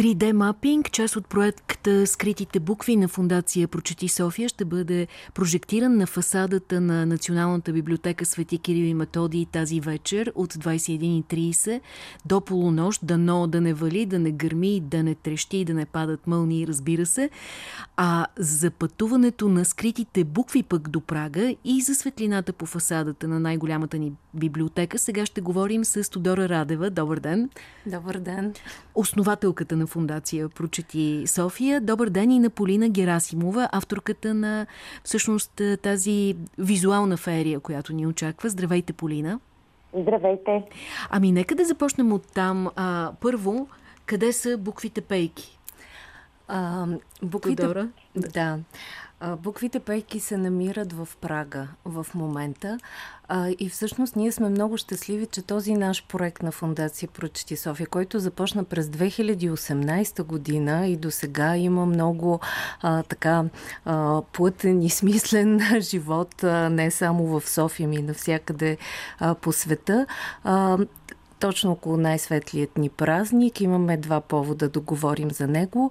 3D мапинг, част от проекта Скритите букви на фундация Прочети София ще бъде прожектиран на фасадата на Националната библиотека Свети Кирил и Методий тази вечер от 21.30 до полунощ. Дано да не вали, да не гърми, да не трещи, да не падат мълни, разбира се. А за пътуването на скритите букви пък до Прага и за светлината по фасадата на най-голямата ни библиотека сега ще говорим с Тодора Радева. Добър ден! Добър ден! Основателката на фундация Прочети София. Добър ден и на Полина Герасимова, авторката на всъщност тази визуална ферия, която ни очаква. Здравейте, Полина! Здравейте! Ами нека да започнем от там. А, първо, къде са буквите пейки? А, буквите... Тодора? Да. Буквите пейки се намират в Прага в момента а, и всъщност ние сме много щастливи, че този наш проект на Фундация Прочети София, който започна през 2018 година и до сега има много а, така а, плътен и смислен живот, а, не само в София, ми навсякъде а, по света. А, точно около най-светлият ни празник. Имаме два повода да говорим за него.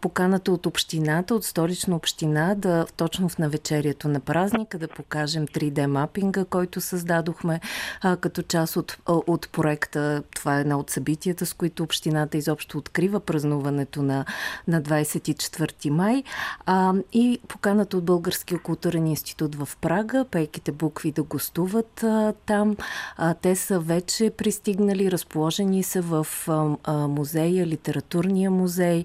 Поканата от общината, от столична община, да точно в навечерието на празника да покажем 3D мапинга, който създадохме като част от, от проекта. Това е една от събитията, с които общината изобщо открива празнуването на, на 24 май. И поканата от Българския културен институт в Прага, пейките букви да гостуват там. Те са вече пристигнали стигнали, разположени са в музея, литературния музей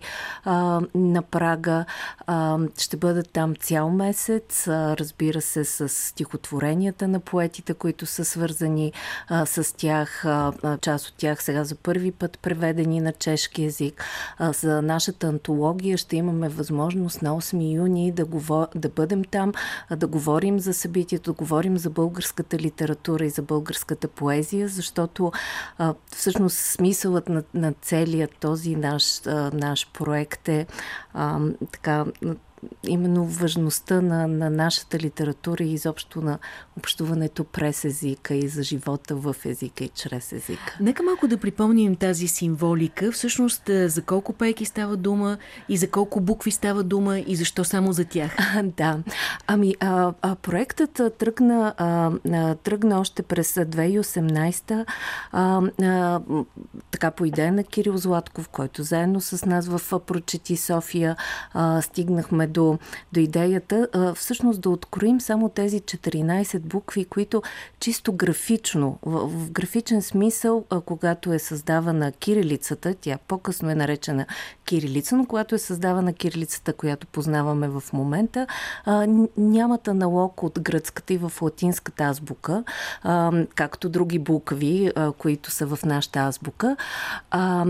на Прага. Ще бъдат там цял месец, разбира се, с стихотворенията на поетите, които са свързани с тях. Част от тях сега за първи път преведени на чешки язик. За нашата антология ще имаме възможност на 8 юни да, говор... да бъдем там, да говорим за събитието, да говорим за българската литература и за българската поезия, защото а, всъщност смисълът на, на целият този наш, а, наш проект е а, така именно важността на, на нашата литература и изобщо на общуването през езика и за живота в езика и чрез езика. Нека малко да припомним тази символика. Всъщност е, за колко пейки става дума и за колко букви става дума и защо само за тях? А, да. Ами, а, а, проектът тръгна, а, тръгна още през 2018 а, а, така по идея на Кирил Златков, който заедно с нас в Прочети София а, стигнахме до, до идеята а, всъщност да откроим само тези 14 букви, които чисто графично, в, в графичен смисъл, а, когато е създавана кирилицата, тя по-късно е наречена кирилица, но когато е създавана кирилицата, която познаваме в момента, а, нямат аналог от гръцката и в латинската азбука, а, както други букви, а, които са в нашата азбука. А,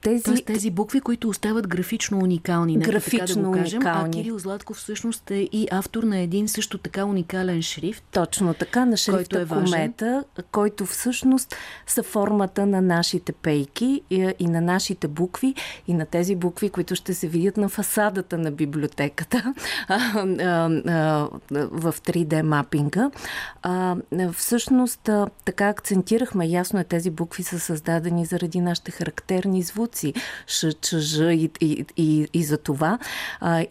тези... Тоест тези букви, които остават графично уникални. Графично така да кажем, уникални. А Кирил Златков всъщност е и автор на един също така уникален шрифт. Точно така, на шрифта който е Комета, който всъщност са формата на нашите пейки и, и на нашите букви и на тези букви, които ще се видят на фасадата на библиотеката в 3D мапинга. Всъщност така акцентирахме, ясно е, тези букви са създадени заради нашите характерни звуци, ш, ч, ж и, и, и, и за това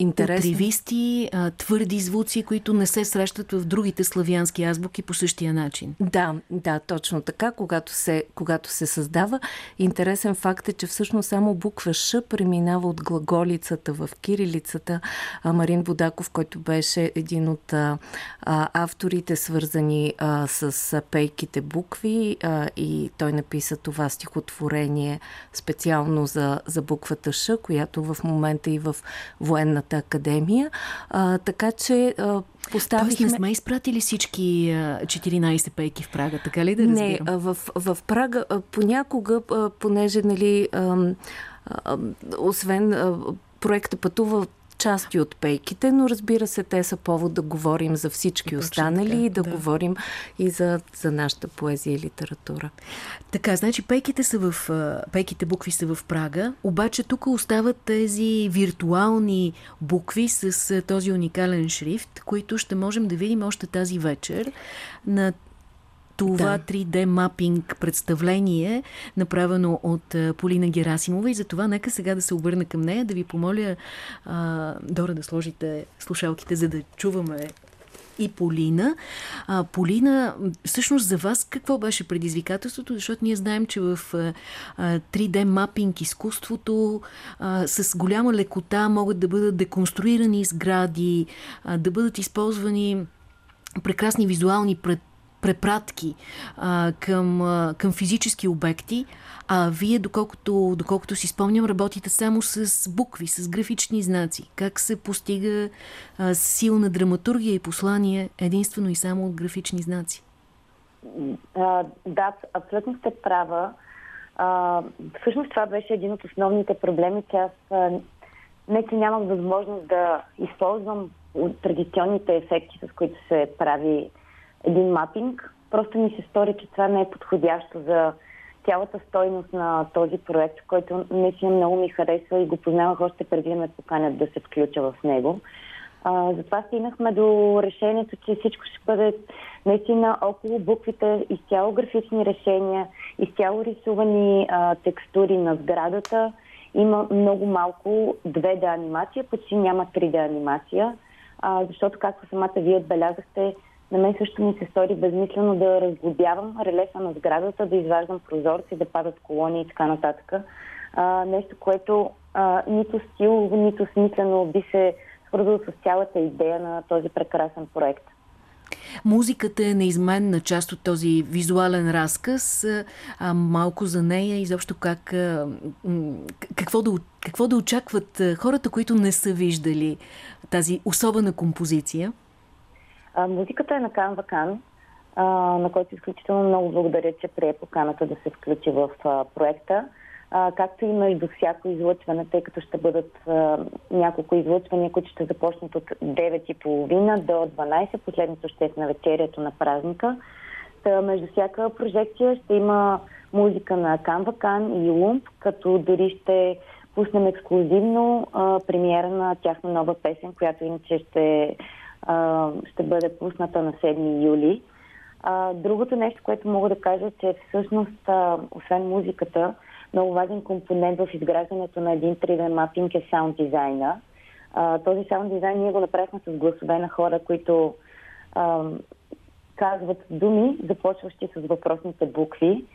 интересно. Отривисти, твърди звуци, които не се срещат в другите славянски азбуки по същия начин. Да, да, точно така. Когато се, когато се създава, интересен факт е, че всъщност само буква Ш преминава от глаголицата в кирилицата. Марин Будаков, който беше един от а, авторите, свързани а, с пейките букви а, и той написа това стихотворение специално за, за буквата Ш, която в момента и в военната Българската академия. А, така че а, поставихме... Тоест не сме изпратили всички 14 пейки в Прага, така ли да разбирам? Не, в, в Прага понякога, понеже нали, освен проекта пътува части от пейките, но разбира се, те са повод да говорим за всички останали и да, да говорим и за, за нашата поезия и литература. Така, значи пейките, са в, пейките букви са в Прага, обаче тук остават тези виртуални букви с този уникален шрифт, които ще можем да видим още тази вечер на това да. 3D мапинг представление, направено от Полина Герасимова и за това нека сега да се обърна към нея, да ви помоля а, Дора да сложите слушалките, за да чуваме и Полина. А, Полина, всъщност за вас какво беше предизвикателството? Защото ние знаем, че в а, 3D мапинг изкуството а, с голяма лекота могат да бъдат деконструирани сгради, а, да бъдат използвани прекрасни визуални пред препратки а, към, а, към физически обекти, а вие, доколкото, доколкото си спомням, работите само с букви, с графични знаци. Как се постига а, силна драматургия и послание единствено и само от графични знаци? А, да, абсолютно сте права. А, всъщност това беше един от основните проблеми, че аз а, не че нямах възможност да използвам традиционните ефекти, с които се прави един мапинг. Просто ми се стори, че това не е подходящо за цялата стойност на този проект, който наистина много ми харесва и го познавах още преди да ме поканят да се включа в него. А, затова стигнахме до решението, че всичко ще бъде наистина около буквите, изцяло графични решения, изцяло рисувани а, текстури на сградата. Има много малко 2D анимация, почти няма 3D анимация, а, защото, както самата вие отбелязахте, на мен също ми се стори безмислено да разглобявам релефа на сградата, да изваждам прозорци, да падат колони и така нататък. А, нещо, което а, нито стил, нито смислено би се свързало с цялата идея на този прекрасен проект. Музиката е неизменна част от този визуален разказ. А, малко за нея, изобщо как, какво, да, какво да очакват хората, които не са виждали тази особена композиция? А, музиката е на Кан Вакан, а, на който изключително много благодаря, че прие поканата да се включи в а, проекта. А, както и между всяко излъчване, тъй като ще бъдат а, няколко излъчвания, които ще започнат от 9.30 до 12. Последното ще е на вечерието на празника. Та, между всяка прожекция ще има музика на Канвакан и Лумп, като дори ще пуснем ексклюзивно а, премиера на тяхна нова песен, която иначе ще ще бъде пусната на 7 юли. А, другото нещо, което мога да кажа, че всъщност, а, освен музиката, много важен компонент в изграждането на един 3D мапинг е саунд дизайна. Този саунд дизайн ние го направихме с гласове на хора, които а, казват думи, започващи с въпросните букви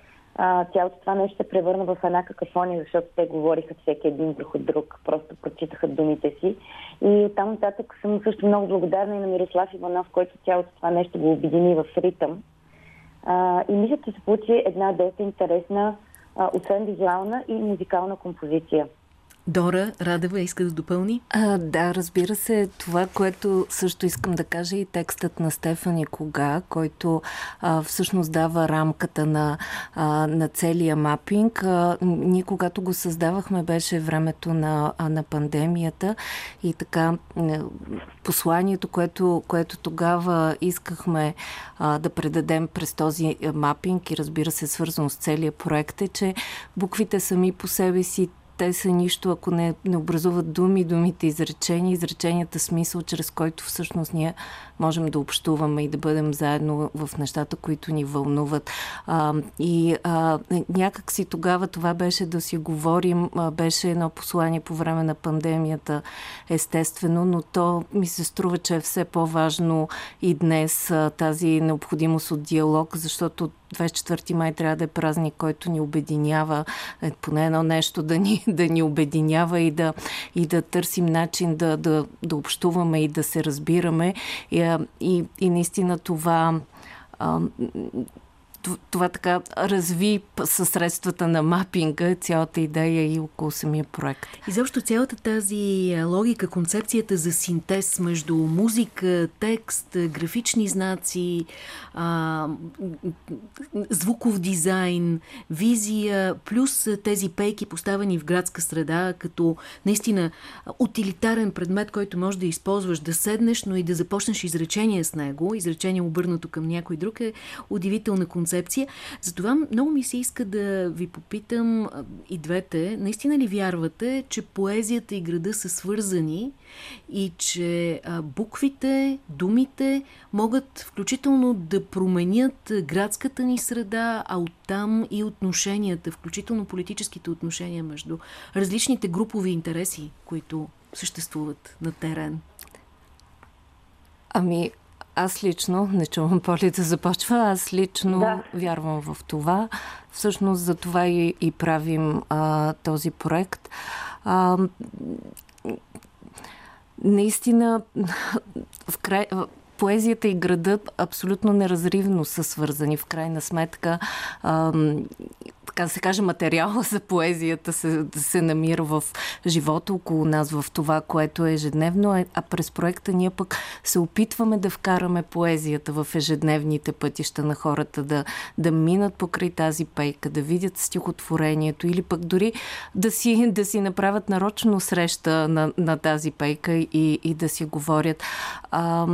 цялото това нещо се превърна в една какафония, защото те говориха всеки един друг от друг, просто прочитаха думите си. И оттам нататък съм също много благодарна и на Мирослав Иванов, който цялото това нещо го обедини в ритъм. А, и мисля, че се получи една доста интересна, а, освен визуална и музикална композиция. Дора Радева иска да допълни? А, да, разбира се. Това, което също искам да кажа и текстът на Стефани Кога, който а, всъщност дава рамката на, а, на целия мапинг. А, ние, когато го създавахме, беше времето на, а, на пандемията и така посланието, което, което тогава искахме а, да предадем през този мапинг и разбира се, свързано с целият проект е, че буквите сами по себе си те са нищо, ако не, не образуват думи, думите изречения, изреченията смисъл, чрез който всъщност ние можем да общуваме и да бъдем заедно в нещата, които ни вълнуват. А, и а, някак си тогава това беше да си говорим, а, беше едно послание по време на пандемията, естествено, но то ми се струва, че е все по-важно и днес а, тази необходимост от диалог, защото 24 май трябва да е празник, който ни обединява, е, поне едно нещо да ни, да ни обединява и да, и да търсим начин да, да, да общуваме и да се разбираме. И, и, и наистина това това така разви със средствата на мапинга цялата идея и около самия проект. И защо цялата тази логика, концепцията за синтез между музика, текст, графични знаци, а, звуков дизайн, визия, плюс тези пейки поставени в градска среда, като наистина утилитарен предмет, който може да използваш, да седнеш, но и да започнеш изречение с него, изречение обърнато към някой друг, е удивителна концепция концепция. Затова много ми се иска да ви попитам и двете, наистина ли вярвате, че поезията и града са свързани и че буквите, думите могат включително да променят градската ни среда, а оттам и отношенията, включително политическите отношения между различните групови интереси, които съществуват на терен? Ами, аз лично, не чувам Поли да започва, аз лично да. вярвам в това. Всъщност за това и, и правим а, този проект. А, наистина, в край, поезията и градът абсолютно неразривно са свързани. В крайна сметка, а, така да се каже, материала за поезията се, се намира в живота около нас, в това, което е ежедневно, а през проекта ние пък се опитваме да вкараме поезията в ежедневните пътища на хората, да, да минат покрай тази пейка, да видят стихотворението или пък дори да си, да си направят нарочно среща на, на тази пейка и, и да си говорят. А,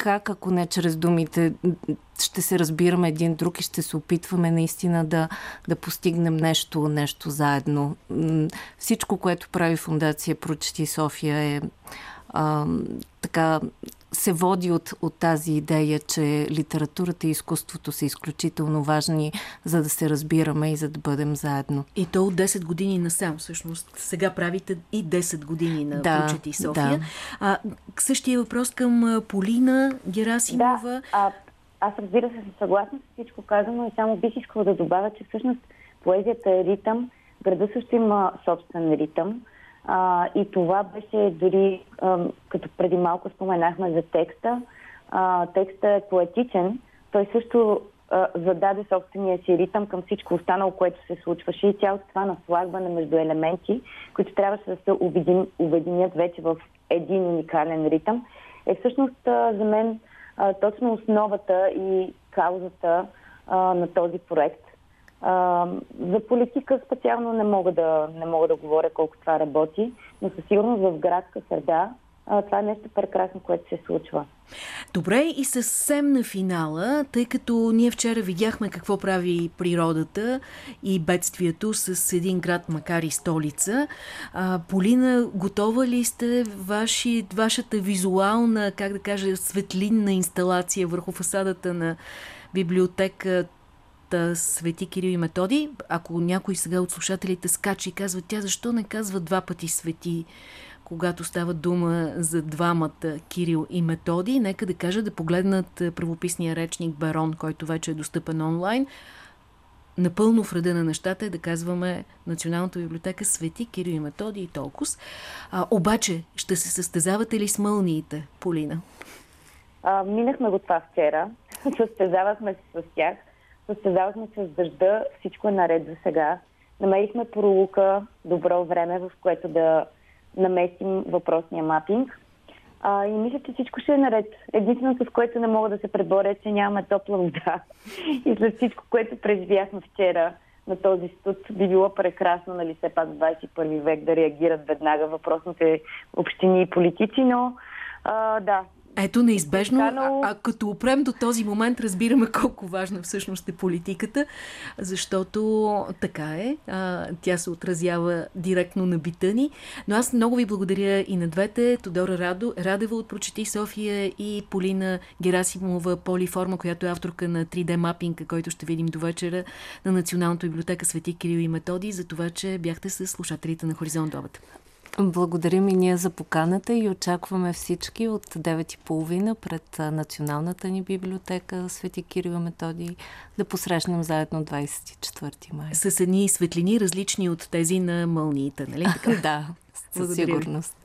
как, ако не чрез думите, ще се разбираме един друг и ще се опитваме наистина да, да постигнем нещо, нещо заедно. Всичко, което прави Фундация Прочети София е а, така се води от, от тази идея, че литературата и изкуството са изключително важни, за да се разбираме и за да бъдем заедно. И то от 10 години насам, всъщност. Сега правите и 10 години на да, Прочети София. Да. А, същия въпрос към Полина Герасимова. Да, а, аз разбира се съм съгласна с всичко казано и само бих искала да добавя, че всъщност поезията е ритъм, града също има собствен ритъм. А, и това беше дори, а, като преди малко споменахме за текста, а, текста е поетичен. Той също а, зададе собствения си ритъм към всичко останало, което се случваше и цялото това наслагване между елементи, които трябваше да се обединят вече в един уникален ритъм, е всъщност а, за мен а, точно основата и каузата а, на този проект. А, за политика специално не мога, да, не мога да говоря колко това работи, но със сигурност в градска среда а, това е нещо прекрасно, което се случва. Добре, и съвсем на финала, тъй като ние вчера видяхме какво прави природата и бедствието с един град, макар и столица. А, Полина, готова ли сте ваши, вашата визуална, как да кажа, светлинна инсталация върху фасадата на библиотека Свети Кирил и Методи. Ако някой сега от слушателите скача и казва, тя защо не казва два пъти Свети, когато става дума за двамата Кирил и Методи, нека да кажа да погледнат правописния речник Барон, който вече е достъпен онлайн. Напълно в реда на нещата е да казваме Националната библиотека Свети Кирил и Методи и толкова. А, обаче, ще се състезавате ли с мълниите, Полина? А, минахме го това вчера. Състезавахме се с тях състезавахме с дъжда, всичко е наред за сега. Намерихме пролука, добро време, в което да наместим въпросния мапинг. А, и мисля, че всичко ще е наред. Единственото, с което не мога да се преборя, е, че нямаме топла вода. и след всичко, което преживяхме вчера на този студ, би било прекрасно, нали, все пак в 21 век да реагират веднага въпросните общини и политици, но а, да, ето неизбежно, а, а като опрем до този момент, разбираме колко важна всъщност е политиката, защото така е, а, тя се отразява директно на бита ни. Но аз много ви благодаря и на двете, Тодора Радо, Радева от Прочети София и Полина Герасимова Полиформа, която е авторка на 3D мапинга, който ще видим до вечера на Националната библиотека Свети Кирил и Методи, за това, че бяхте с слушателите на Хоризонт Обата. Благодарим и ние за поканата и очакваме всички от 9.30 пред Националната ни библиотека Свети Кирил Методи да посрещнем заедно 24 май. С едни светлини, различни от тези на мълниите, нали? да, със сигурност.